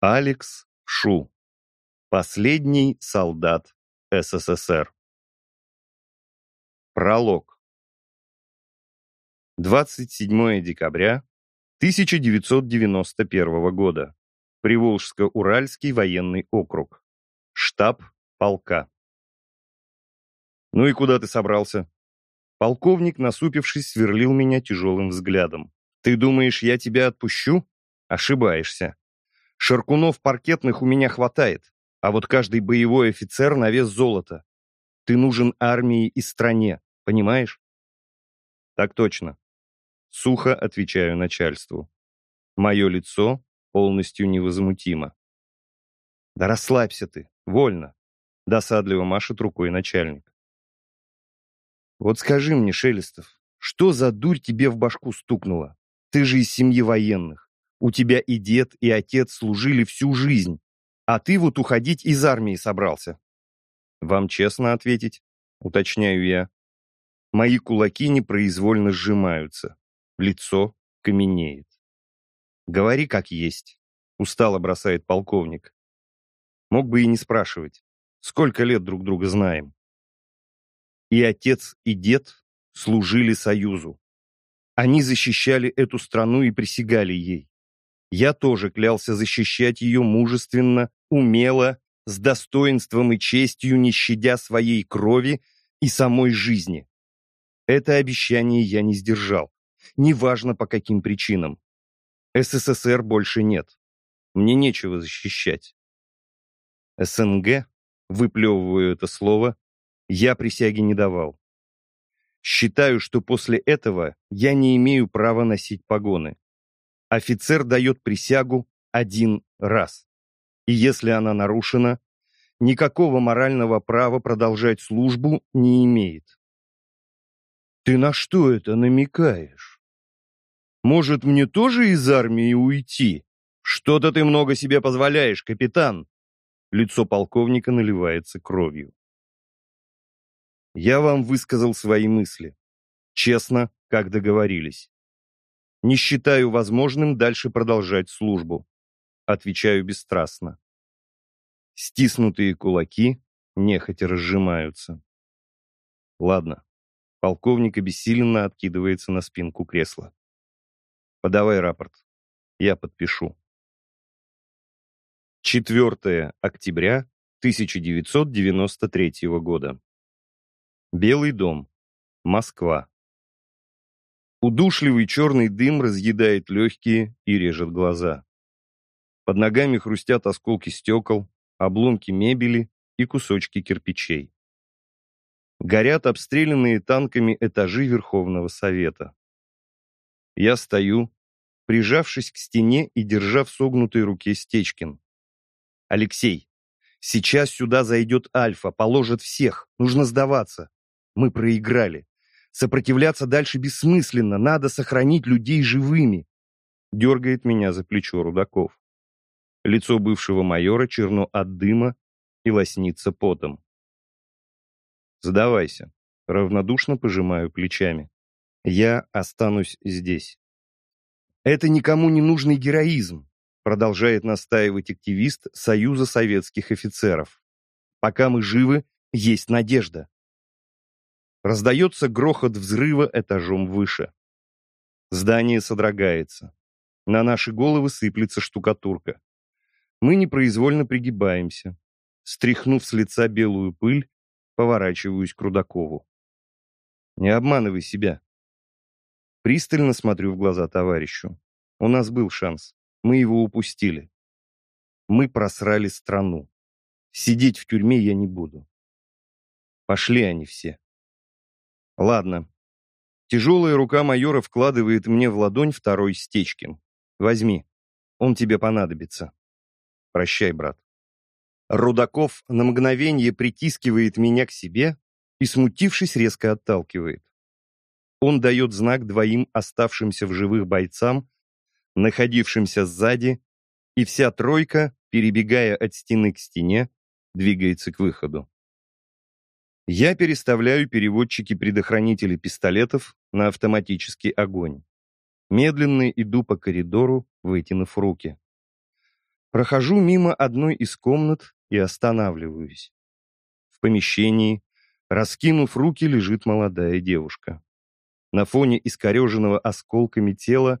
Алекс Шу. Последний солдат СССР. Пролог. 27 декабря 1991 года. Приволжско-Уральский военный округ. Штаб полка. «Ну и куда ты собрался?» Полковник, насупившись, сверлил меня тяжелым взглядом. «Ты думаешь, я тебя отпущу? Ошибаешься. Шаркунов паркетных у меня хватает, а вот каждый боевой офицер на вес золота. Ты нужен армии и стране, понимаешь? Так точно. Сухо отвечаю начальству. Мое лицо полностью невозмутимо. Да расслабься ты, вольно. Досадливо машет рукой начальник. Вот скажи мне, Шелестов, что за дурь тебе в башку стукнула? Ты же из семьи военных. У тебя и дед, и отец служили всю жизнь, а ты вот уходить из армии собрался. Вам честно ответить, уточняю я. Мои кулаки непроизвольно сжимаются. Лицо каменеет. Говори как есть, устало бросает полковник. Мог бы и не спрашивать. Сколько лет друг друга знаем. И отец, и дед служили Союзу. Они защищали эту страну и присягали ей. Я тоже клялся защищать ее мужественно, умело, с достоинством и честью, не щадя своей крови и самой жизни. Это обещание я не сдержал, неважно по каким причинам. СССР больше нет. Мне нечего защищать. СНГ, выплевываю это слово, я присяги не давал. Считаю, что после этого я не имею права носить погоны. Офицер дает присягу один раз. И если она нарушена, никакого морального права продолжать службу не имеет. Ты на что это намекаешь? Может, мне тоже из армии уйти? Что-то ты много себе позволяешь, капитан. Лицо полковника наливается кровью. Я вам высказал свои мысли. Честно, как договорились. Не считаю возможным дальше продолжать службу. Отвечаю бесстрастно. Стиснутые кулаки нехотя разжимаются. Ладно. Полковник обессиленно откидывается на спинку кресла. Подавай рапорт. Я подпишу. 4 октября 1993 года. Белый дом. Москва. Удушливый черный дым разъедает легкие и режет глаза. Под ногами хрустят осколки стекол, обломки мебели и кусочки кирпичей. Горят обстрелянные танками этажи Верховного Совета. Я стою, прижавшись к стене и держа в согнутой руке Стечкин. «Алексей, сейчас сюда зайдет Альфа, положит всех, нужно сдаваться. Мы проиграли. Сопротивляться дальше бессмысленно, надо сохранить людей живыми. Дергает меня за плечо Рудаков. Лицо бывшего майора черно от дыма и лоснится потом. Сдавайся. Равнодушно пожимаю плечами. Я останусь здесь. Это никому не нужный героизм, продолжает настаивать активист Союза советских офицеров. Пока мы живы, есть надежда. Раздается грохот взрыва этажом выше. Здание содрогается. На наши головы сыплется штукатурка. Мы непроизвольно пригибаемся. Стряхнув с лица белую пыль, поворачиваюсь к Рудакову. Не обманывай себя. Пристально смотрю в глаза товарищу. У нас был шанс. Мы его упустили. Мы просрали страну. Сидеть в тюрьме я не буду. Пошли они все. Ладно. Тяжелая рука майора вкладывает мне в ладонь второй Стечкин. Возьми. Он тебе понадобится. Прощай, брат. Рудаков на мгновение притискивает меня к себе и, смутившись, резко отталкивает. Он дает знак двоим оставшимся в живых бойцам, находившимся сзади, и вся тройка, перебегая от стены к стене, двигается к выходу. Я переставляю переводчики-предохранители пистолетов на автоматический огонь. Медленно иду по коридору, вытянув руки. Прохожу мимо одной из комнат и останавливаюсь. В помещении, раскинув руки, лежит молодая девушка. На фоне искореженного осколками тела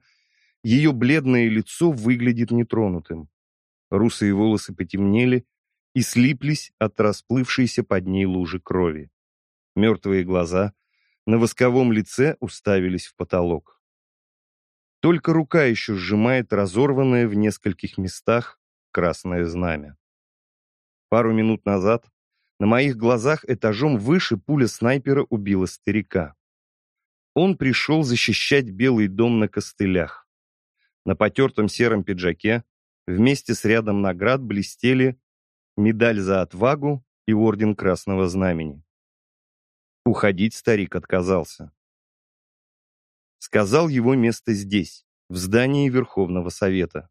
ее бледное лицо выглядит нетронутым. Русые волосы потемнели и слиплись от расплывшейся под ней лужи крови. Мертвые глаза на восковом лице уставились в потолок. Только рука еще сжимает разорванное в нескольких местах красное знамя. Пару минут назад на моих глазах этажом выше пуля снайпера убила старика. Он пришел защищать Белый дом на костылях. На потертом сером пиджаке вместе с рядом наград блестели медаль за отвагу и орден Красного Знамени. Уходить старик отказался. Сказал его место здесь, в здании Верховного Совета.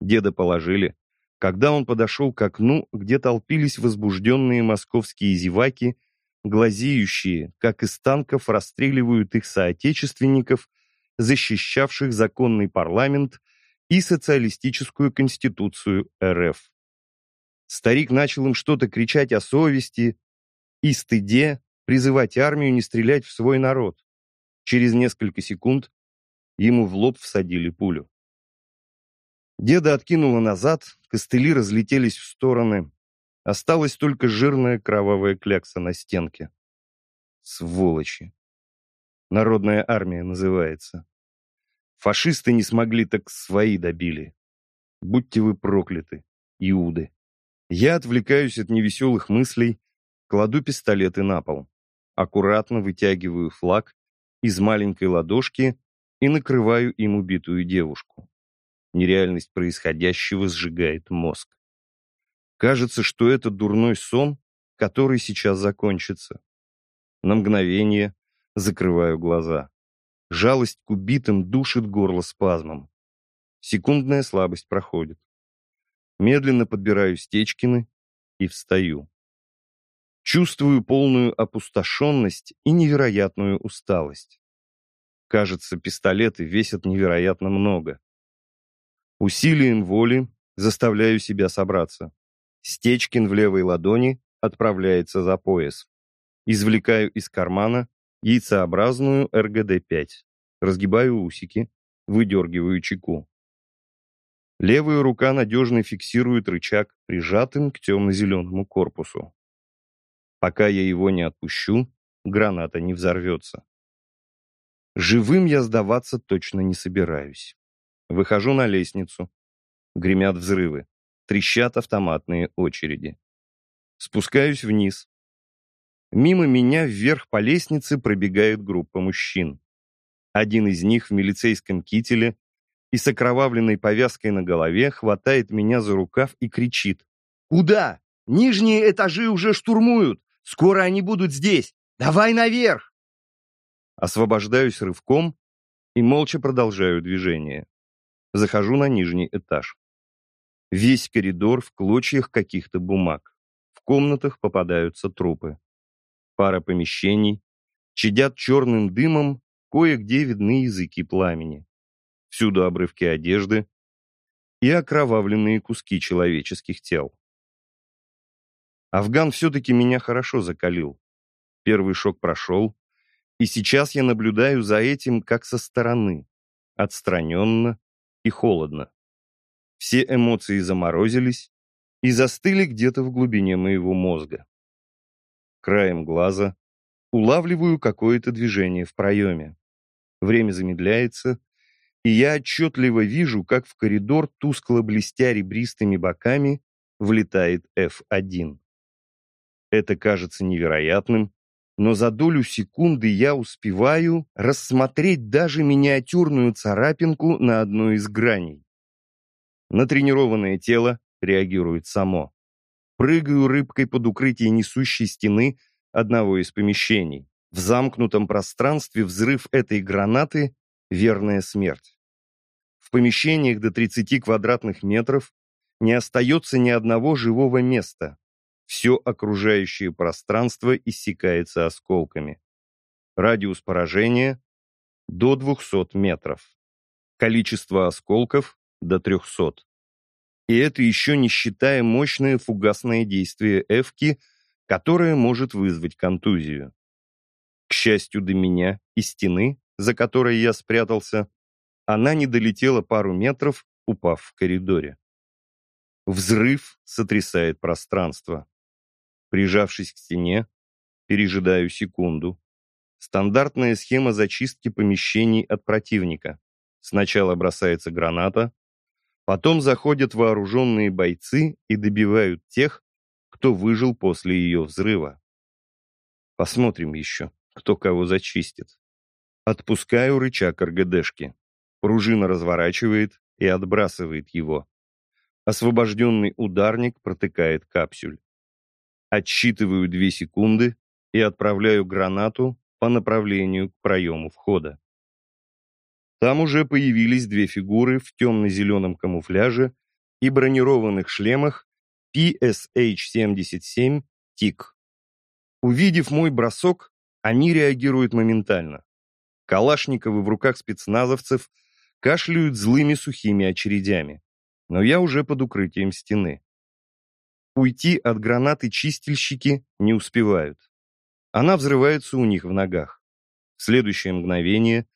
Деда положили, когда он подошел к окну, где толпились возбужденные московские зеваки глазеющие, как из танков расстреливают их соотечественников, защищавших законный парламент и социалистическую конституцию РФ. Старик начал им что-то кричать о совести и стыде, призывать армию не стрелять в свой народ. Через несколько секунд ему в лоб всадили пулю. Деда откинуло назад, костыли разлетелись в стороны, Осталась только жирная кровавая клякса на стенке. Сволочи. Народная армия называется. Фашисты не смогли, так свои добили. Будьте вы прокляты, Иуды. Я отвлекаюсь от невеселых мыслей, кладу пистолеты на пол. Аккуратно вытягиваю флаг из маленькой ладошки и накрываю им убитую девушку. Нереальность происходящего сжигает мозг. Кажется, что это дурной сон, который сейчас закончится. На мгновение закрываю глаза. Жалость к убитым душит горло спазмом. Секундная слабость проходит. Медленно подбираю стечкины и встаю. Чувствую полную опустошенность и невероятную усталость. Кажется, пистолеты весят невероятно много. Усилием воли заставляю себя собраться. Стечкин в левой ладони отправляется за пояс. Извлекаю из кармана яйцеобразную РГД-5. Разгибаю усики, выдергиваю чеку. Левая рука надежно фиксирует рычаг, прижатым к темно-зеленому корпусу. Пока я его не отпущу, граната не взорвется. Живым я сдаваться точно не собираюсь. Выхожу на лестницу. Гремят взрывы трещат автоматные очереди. Спускаюсь вниз. Мимо меня вверх по лестнице пробегает группа мужчин. Один из них в милицейском кителе и с окровавленной повязкой на голове хватает меня за рукав и кричит. «Куда? Нижние этажи уже штурмуют! Скоро они будут здесь! Давай наверх!» Освобождаюсь рывком и молча продолжаю движение. Захожу на нижний этаж. Весь коридор в клочьях каких-то бумаг. В комнатах попадаются трупы. Пара помещений. Чадят черным дымом, кое-где видны языки пламени. Всюду обрывки одежды и окровавленные куски человеческих тел. Афган все-таки меня хорошо закалил. Первый шок прошел, и сейчас я наблюдаю за этим как со стороны, отстраненно и холодно. Все эмоции заморозились и застыли где-то в глубине моего мозга. Краем глаза улавливаю какое-то движение в проеме. Время замедляется, и я отчетливо вижу, как в коридор, тускло блестя ребристыми боками, влетает F1. Это кажется невероятным, но за долю секунды я успеваю рассмотреть даже миниатюрную царапинку на одной из граней. Натренированное тело реагирует само. Прыгаю рыбкой под укрытие несущей стены одного из помещений. В замкнутом пространстве взрыв этой гранаты — верная смерть. В помещениях до 30 квадратных метров не остается ни одного живого места. Все окружающее пространство иссякается осколками. Радиус поражения — до 200 метров. Количество осколков до 300. И это еще не считая мощное фугасное действие эвки, которое может вызвать контузию. К счастью, до меня и стены, за которой я спрятался, она не долетела пару метров, упав в коридоре. Взрыв сотрясает пространство. Прижавшись к стене, пережидаю секунду. Стандартная схема зачистки помещений от противника. Сначала бросается граната, потом заходят вооруженные бойцы и добивают тех, кто выжил после ее взрыва. Посмотрим еще, кто кого зачистит. Отпускаю рычаг РГДшки. Пружина разворачивает и отбрасывает его. Освобожденный ударник протыкает капсюль. Отсчитываю две секунды и отправляю гранату по направлению к проему входа. Там уже появились две фигуры в темно-зеленом камуфляже и бронированных шлемах PSH-77 ТИК. Увидев мой бросок, они реагируют моментально. Калашниковы в руках спецназовцев кашляют злыми сухими очередями. Но я уже под укрытием стены. Уйти от гранаты чистильщики не успевают. Она взрывается у них в ногах. В следующее мгновение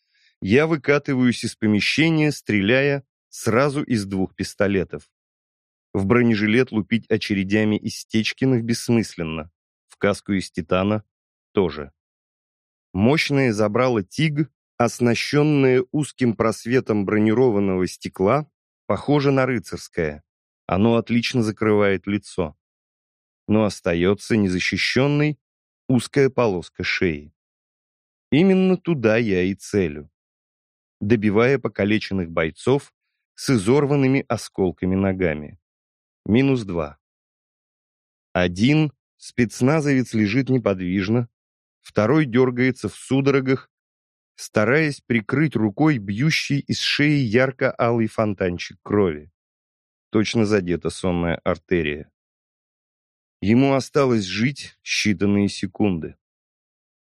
я выкатываюсь из помещения, стреляя сразу из двух пистолетов. В бронежилет лупить очередями из Стечкиных бессмысленно. В каску из титана тоже. Мощное забрало ТИГ, оснащенное узким просветом бронированного стекла, похоже на рыцарское. Оно отлично закрывает лицо. Но остается незащищенной узкая полоска шеи. Именно туда я и целю. Добивая покалеченных бойцов с изорванными осколками ногами. Минус два. Один спецназовец лежит неподвижно, второй дергается в судорогах, стараясь прикрыть рукой бьющий из шеи ярко-алый фонтанчик крови. Точно задета сонная артерия. Ему осталось жить считанные секунды.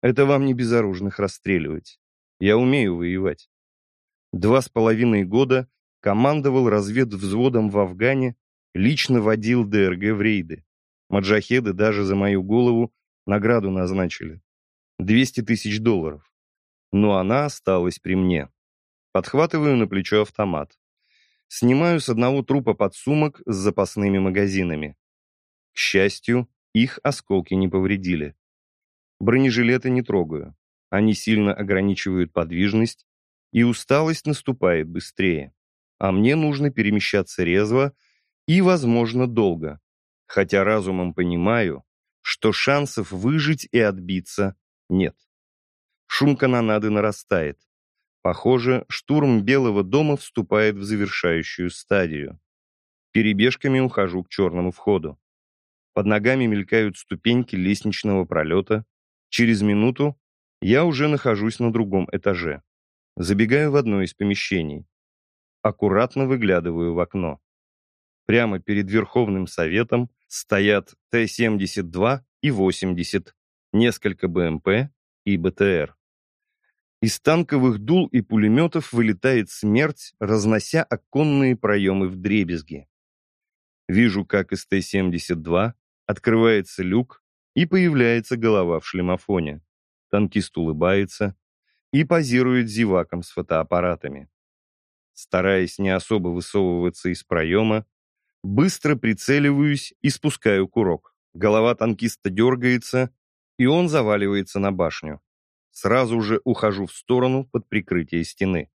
Это вам не безоружных расстреливать. Я умею воевать. Два с половиной года командовал разведвзводом в Афгане, лично водил ДРГ в рейды. Маджахеды даже за мою голову награду назначили. 200 тысяч долларов. Но она осталась при мне. Подхватываю на плечо автомат. Снимаю с одного трупа подсумок с запасными магазинами. К счастью, их осколки не повредили. Бронежилеты не трогаю. Они сильно ограничивают подвижность, и усталость наступает быстрее. А мне нужно перемещаться резво и, возможно, долго. Хотя разумом понимаю, что шансов выжить и отбиться нет. Шум канонады нарастает. Похоже, штурм Белого дома вступает в завершающую стадию. Перебежками ухожу к черному входу. Под ногами мелькают ступеньки лестничного пролета. Через минуту я уже нахожусь на другом этаже. Забегаю в одно из помещений. Аккуратно выглядываю в окно. Прямо перед Верховным Советом стоят Т-72 и 80, несколько БМП и БТР. Из танковых дул и пулеметов вылетает смерть, разнося оконные проемы в дребезги. Вижу, как из Т-72 открывается люк, и появляется голова в шлемофоне. Танкист улыбается и позирует зеваком с фотоаппаратами. Стараясь не особо высовываться из проема, быстро прицеливаюсь и спускаю курок. Голова танкиста дергается, и он заваливается на башню. Сразу же ухожу в сторону под прикрытие стены.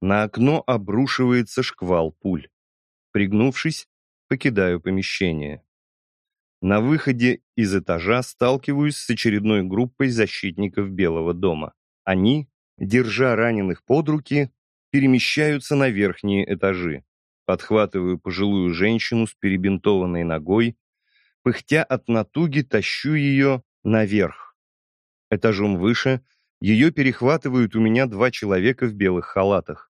На окно обрушивается шквал пуль. Пригнувшись, покидаю помещение. На выходе из этажа сталкиваюсь с очередной группой защитников Белого дома. Они, держа раненых под руки, перемещаются на верхние этажи. Подхватываю пожилую женщину с перебинтованной ногой, пыхтя от натуги тащу ее наверх. Этажом выше ее перехватывают у меня два человека в белых халатах.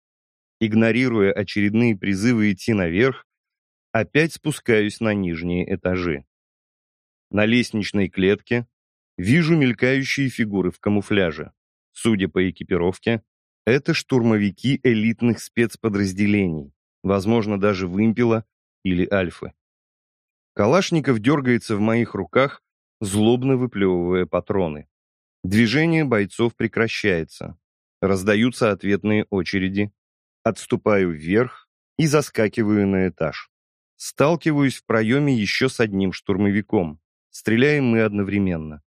Игнорируя очередные призывы идти наверх, опять спускаюсь на нижние этажи. На лестничной клетке вижу мелькающие фигуры в камуфляже. Судя по экипировке, это штурмовики элитных спецподразделений, возможно, даже вымпела или альфы. Калашников дергается в моих руках, злобно выплевывая патроны. Движение бойцов прекращается. Раздаются ответные очереди. Отступаю вверх и заскакиваю на этаж. Сталкиваюсь в проеме еще с одним штурмовиком. Стреляем мы одновременно.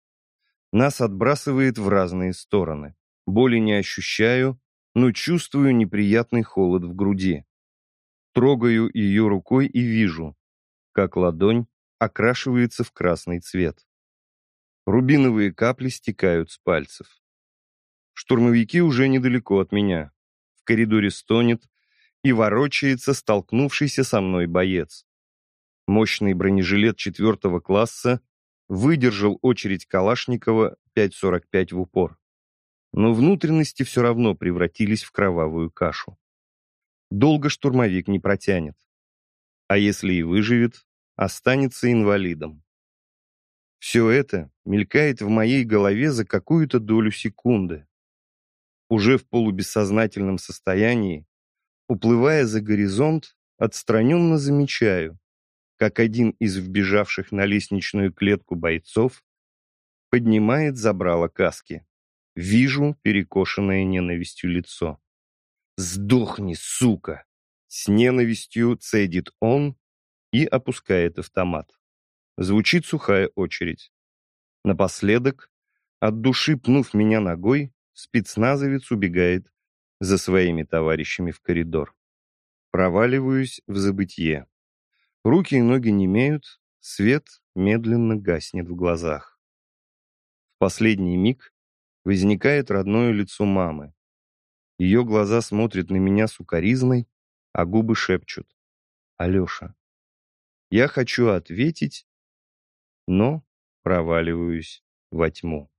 Нас отбрасывает в разные стороны. Боли не ощущаю, но чувствую неприятный холод в груди. Трогаю ее рукой и вижу, как ладонь окрашивается в красный цвет. Рубиновые капли стекают с пальцев. Штурмовики уже недалеко от меня. В коридоре стонет и ворочается столкнувшийся со мной боец. Мощный бронежилет четвертого класса выдержал очередь Калашникова 5.45 в упор. Но внутренности все равно превратились в кровавую кашу. Долго штурмовик не протянет. А если и выживет, останется инвалидом. Все это мелькает в моей голове за какую-то долю секунды. Уже в полубессознательном состоянии, уплывая за горизонт, отстраненно замечаю, как один из вбежавших на лестничную клетку бойцов поднимает забрало каски. Вижу перекошенное ненавистью лицо. «Сдохни, сука!» С ненавистью цедит он и опускает автомат. Звучит сухая очередь. Напоследок, от души пнув меня ногой, спецназовец убегает за своими товарищами в коридор. Проваливаюсь в забытье. Руки и ноги немеют, свет медленно гаснет в глазах. В последний миг возникает родное лицо мамы. Ее глаза смотрят на меня сукоризной, а губы шепчут. «Алеша». Я хочу ответить, но проваливаюсь во тьму.